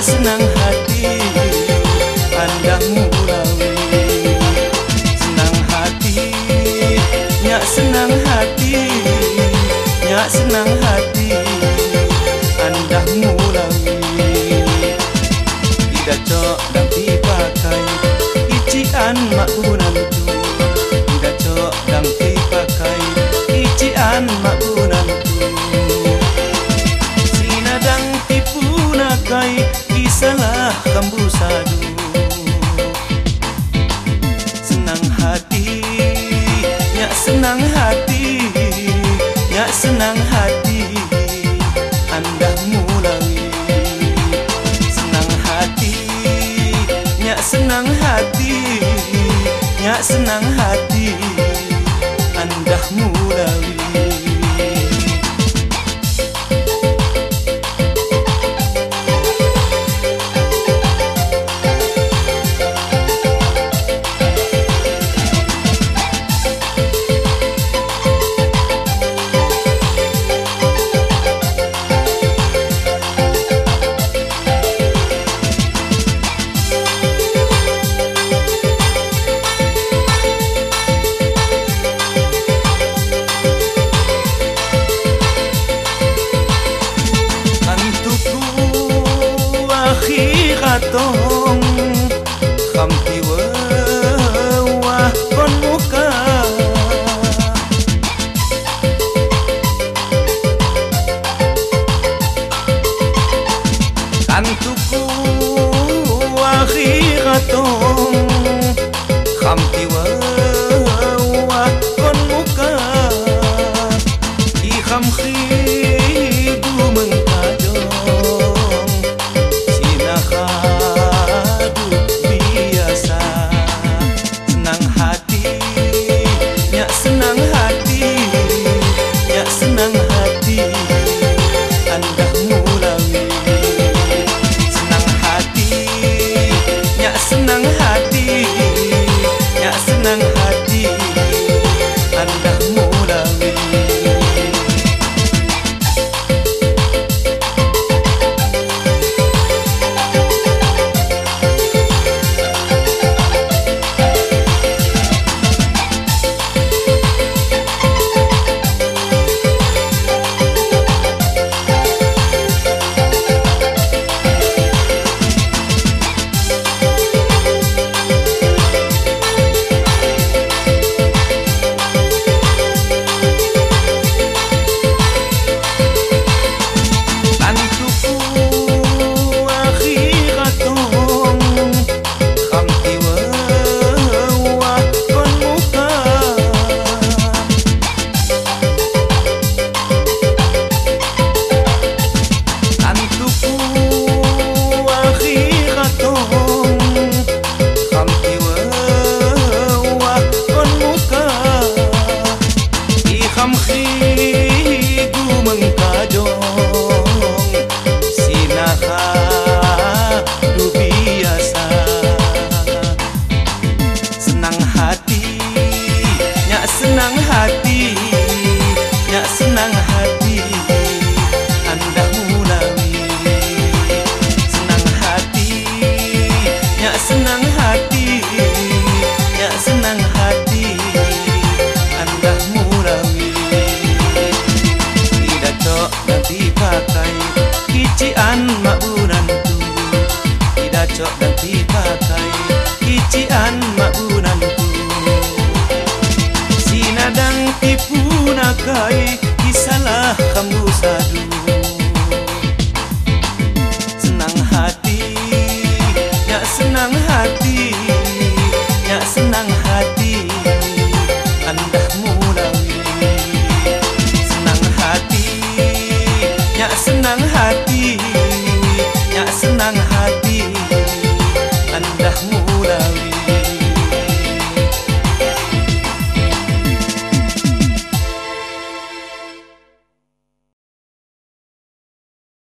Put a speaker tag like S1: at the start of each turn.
S1: senang hati anda mulawi senang hati nyak senang hati nyak senang hati anda mulawi tidak cok dan dipakai ician mak gunan tu isalah kambu sadu. Senang hati nyak senang hati nyak senang hati anda mulawi senang hati nyak senang hati nyak senang hati tong kham thi wa wa con muka kan tu ku wa khi ga tong kham thi wa wa con muka i kham khi Kamkhigu mengkajong Sinaha rubiasa Senang hati, nyak senang hati, nyak senang hati.